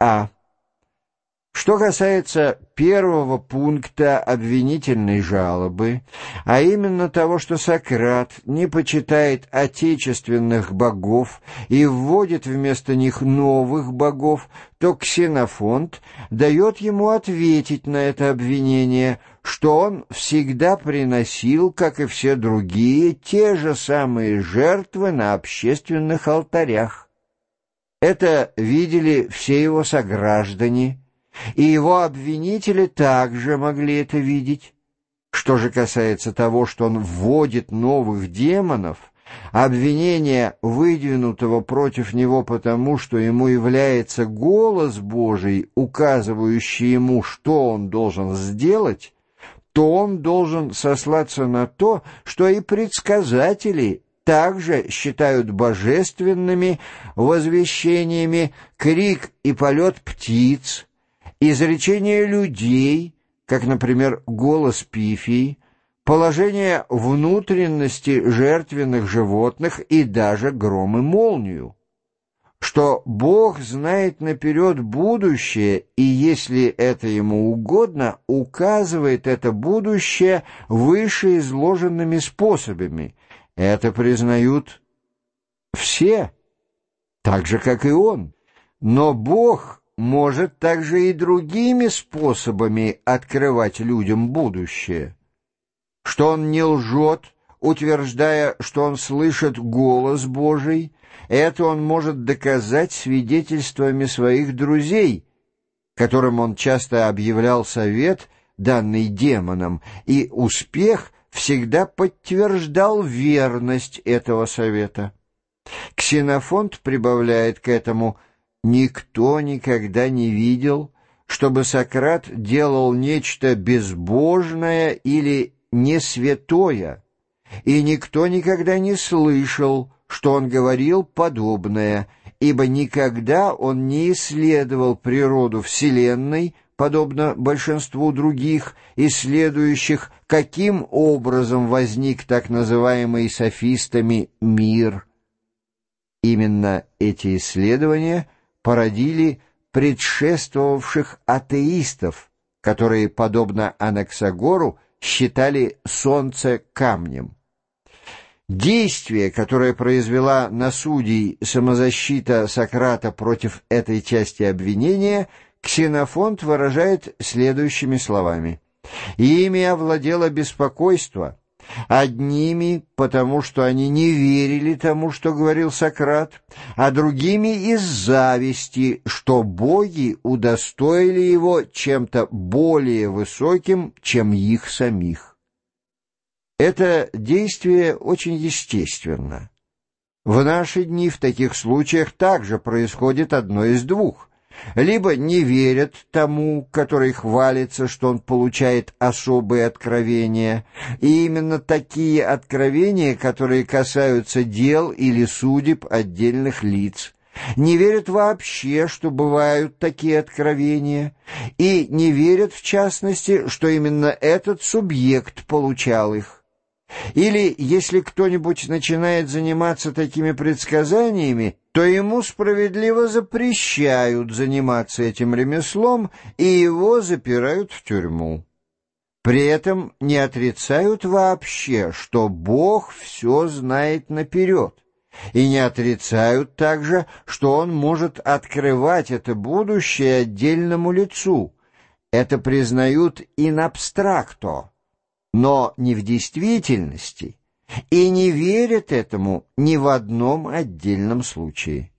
А. Что касается первого пункта обвинительной жалобы, а именно того, что Сократ не почитает отечественных богов и вводит вместо них новых богов, то Ксенофонт дает ему ответить на это обвинение, что он всегда приносил, как и все другие, те же самые жертвы на общественных алтарях. Это видели все его сограждане, и его обвинители также могли это видеть. Что же касается того, что он вводит новых демонов, обвинение выдвинутого против него потому, что ему является голос Божий, указывающий ему, что он должен сделать, то он должен сослаться на то, что и предсказатели также считают божественными возвещениями крик и полет птиц, изречения людей, как, например, голос пифии, положение внутренности жертвенных животных и даже гром и молнию, что Бог знает наперед будущее, и если это ему угодно, указывает это будущее вышеизложенными способами. Это признают все, так же, как и он. Но Бог может также и другими способами открывать людям будущее. Что он не лжет, утверждая, что он слышит голос Божий, это он может доказать свидетельствами своих друзей, которым он часто объявлял совет, данный демоном, и успех всегда подтверждал верность этого совета. Ксенофонт прибавляет к этому – Никто никогда не видел, чтобы Сократ делал нечто безбожное или несвятое, и никто никогда не слышал, что он говорил подобное, ибо никогда он не исследовал природу Вселенной, подобно большинству других, исследующих, каким образом возник так называемый софистами мир. Именно эти исследования — породили предшествовавших атеистов, которые, подобно Анаксагору, считали солнце камнем. Действие, которое произвела на судей самозащита Сократа против этой части обвинения, Ксенофонт выражает следующими словами. «Ими овладело беспокойство, Одними, потому что они не верили тому, что говорил Сократ, а другими из зависти, что боги удостоили его чем-то более высоким, чем их самих. Это действие очень естественно. В наши дни в таких случаях также происходит одно из двух либо не верят тому, который хвалится, что он получает особые откровения, и именно такие откровения, которые касаются дел или судеб отдельных лиц, не верят вообще, что бывают такие откровения, и не верят, в частности, что именно этот субъект получал их. Или если кто-нибудь начинает заниматься такими предсказаниями, то ему справедливо запрещают заниматься этим ремеслом и его запирают в тюрьму. При этом не отрицают вообще, что Бог все знает наперед, и не отрицают также, что Он может открывать это будущее отдельному лицу. Это признают in abstracto но не в действительности, и не верят этому ни в одном отдельном случае.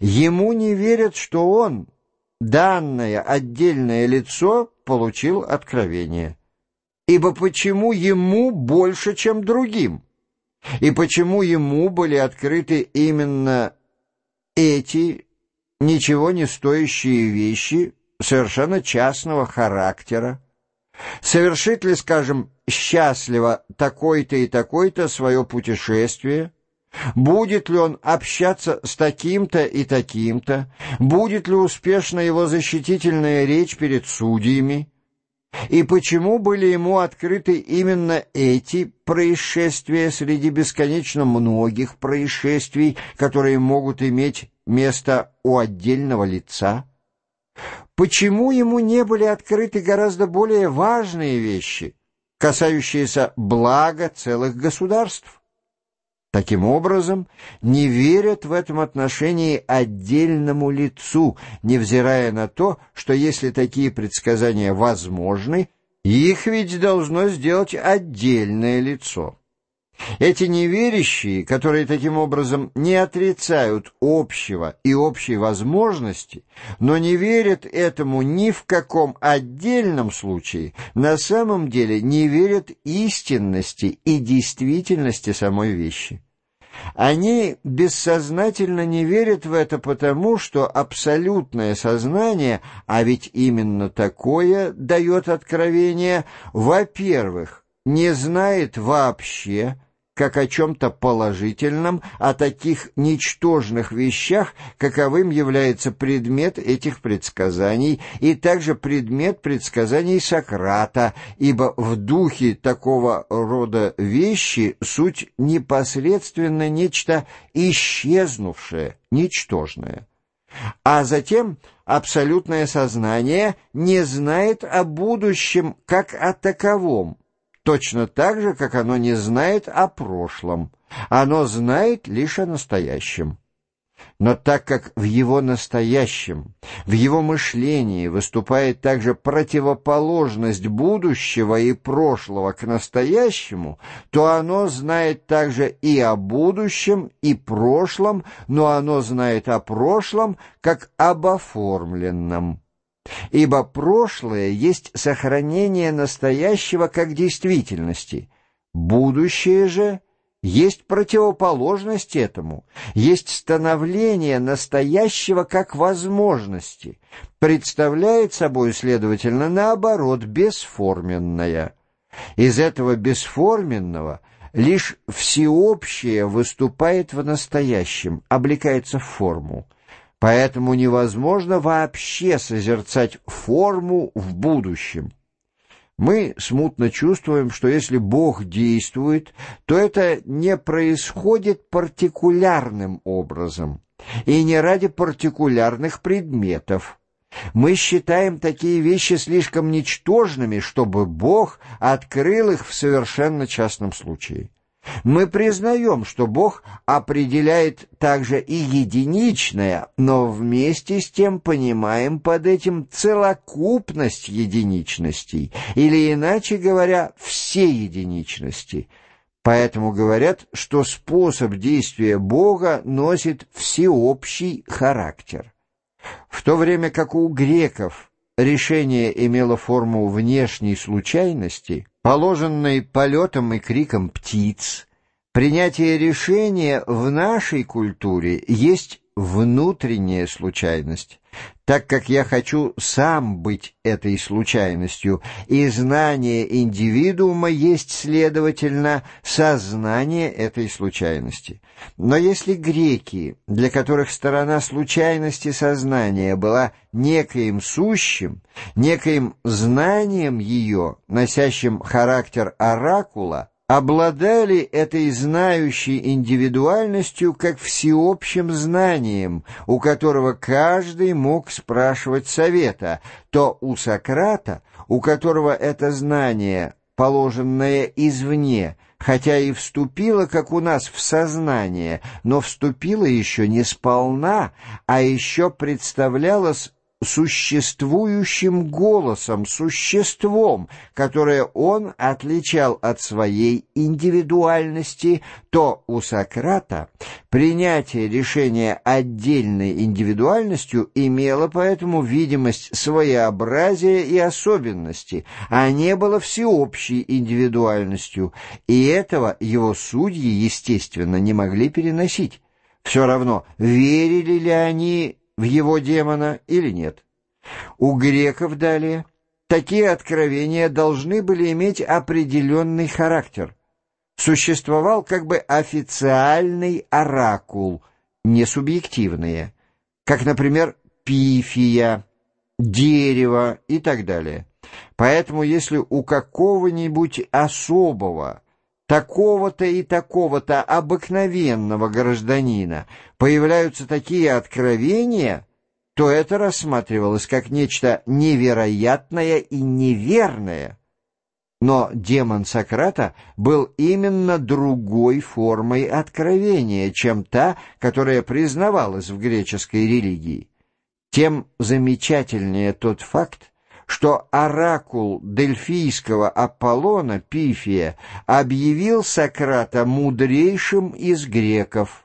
Ему не верят, что он, данное отдельное лицо, получил откровение. Ибо почему ему больше, чем другим? И почему ему были открыты именно эти ничего не стоящие вещи совершенно частного характера, Совершит ли, скажем, счастливо такой-то и такой-то свое путешествие? Будет ли он общаться с таким-то и таким-то? Будет ли успешна его защитительная речь перед судьями? И почему были ему открыты именно эти происшествия среди бесконечно многих происшествий, которые могут иметь место у отдельного лица? Почему ему не были открыты гораздо более важные вещи, касающиеся блага целых государств? Таким образом, не верят в этом отношении отдельному лицу, невзирая на то, что если такие предсказания возможны, их ведь должно сделать отдельное лицо. Эти неверящие, которые таким образом не отрицают общего и общей возможности, но не верят этому ни в каком отдельном случае, на самом деле не верят истинности и действительности самой вещи. Они бессознательно не верят в это потому, что абсолютное сознание, а ведь именно такое дает откровение, во-первых, не знает вообще, как о чем-то положительном, о таких ничтожных вещах, каковым является предмет этих предсказаний, и также предмет предсказаний Сократа, ибо в духе такого рода вещи суть непосредственно нечто исчезнувшее, ничтожное. А затем абсолютное сознание не знает о будущем как о таковом, точно так же, как оно не знает о прошлом. Оно знает лишь о настоящем. Но так как в его настоящем, в его мышлении выступает также противоположность будущего и прошлого к настоящему, то оно знает также и о будущем, и прошлом, но оно знает о прошлом как об оформленном. Ибо прошлое есть сохранение настоящего как действительности, будущее же есть противоположность этому, есть становление настоящего как возможности, представляет собой, следовательно, наоборот, бесформенное. Из этого бесформенного лишь всеобщее выступает в настоящем, облекается в форму. Поэтому невозможно вообще созерцать форму в будущем. Мы смутно чувствуем, что если Бог действует, то это не происходит партикулярным образом и не ради партикулярных предметов. Мы считаем такие вещи слишком ничтожными, чтобы Бог открыл их в совершенно частном случае. Мы признаем, что Бог определяет также и единичное, но вместе с тем понимаем под этим целокупность единичностей, или, иначе говоря, все единичности. Поэтому говорят, что способ действия Бога носит всеобщий характер. В то время как у греков решение имело форму внешней случайности, положенной полетом и криком птиц, принятие решения в нашей культуре есть внутренняя случайность, так как я хочу сам быть этой случайностью, и знание индивидуума есть, следовательно, сознание этой случайности. Но если греки, для которых сторона случайности сознания была некоим сущим, некоим знанием ее, носящим характер оракула, обладали этой знающей индивидуальностью как всеобщим знанием, у которого каждый мог спрашивать совета, то у Сократа, у которого это знание, положенное извне, хотя и вступило, как у нас, в сознание, но вступило еще не сполна, а еще представлялось существующим голосом, существом, которое он отличал от своей индивидуальности, то у Сократа принятие решения отдельной индивидуальностью имело поэтому видимость своеобразия и особенности, а не было всеобщей индивидуальностью, и этого его судьи, естественно, не могли переносить. Все равно, верили ли они в его демона или нет. У греков далее такие откровения должны были иметь определенный характер. Существовал как бы официальный оракул, не субъективные, как, например, пифия, дерево и так далее. Поэтому если у какого-нибудь особого такого-то и такого-то обыкновенного гражданина появляются такие откровения, то это рассматривалось как нечто невероятное и неверное. Но демон Сократа был именно другой формой откровения, чем та, которая признавалась в греческой религии. Тем замечательнее тот факт, что оракул дельфийского Аполлона Пифия объявил Сократа мудрейшим из греков,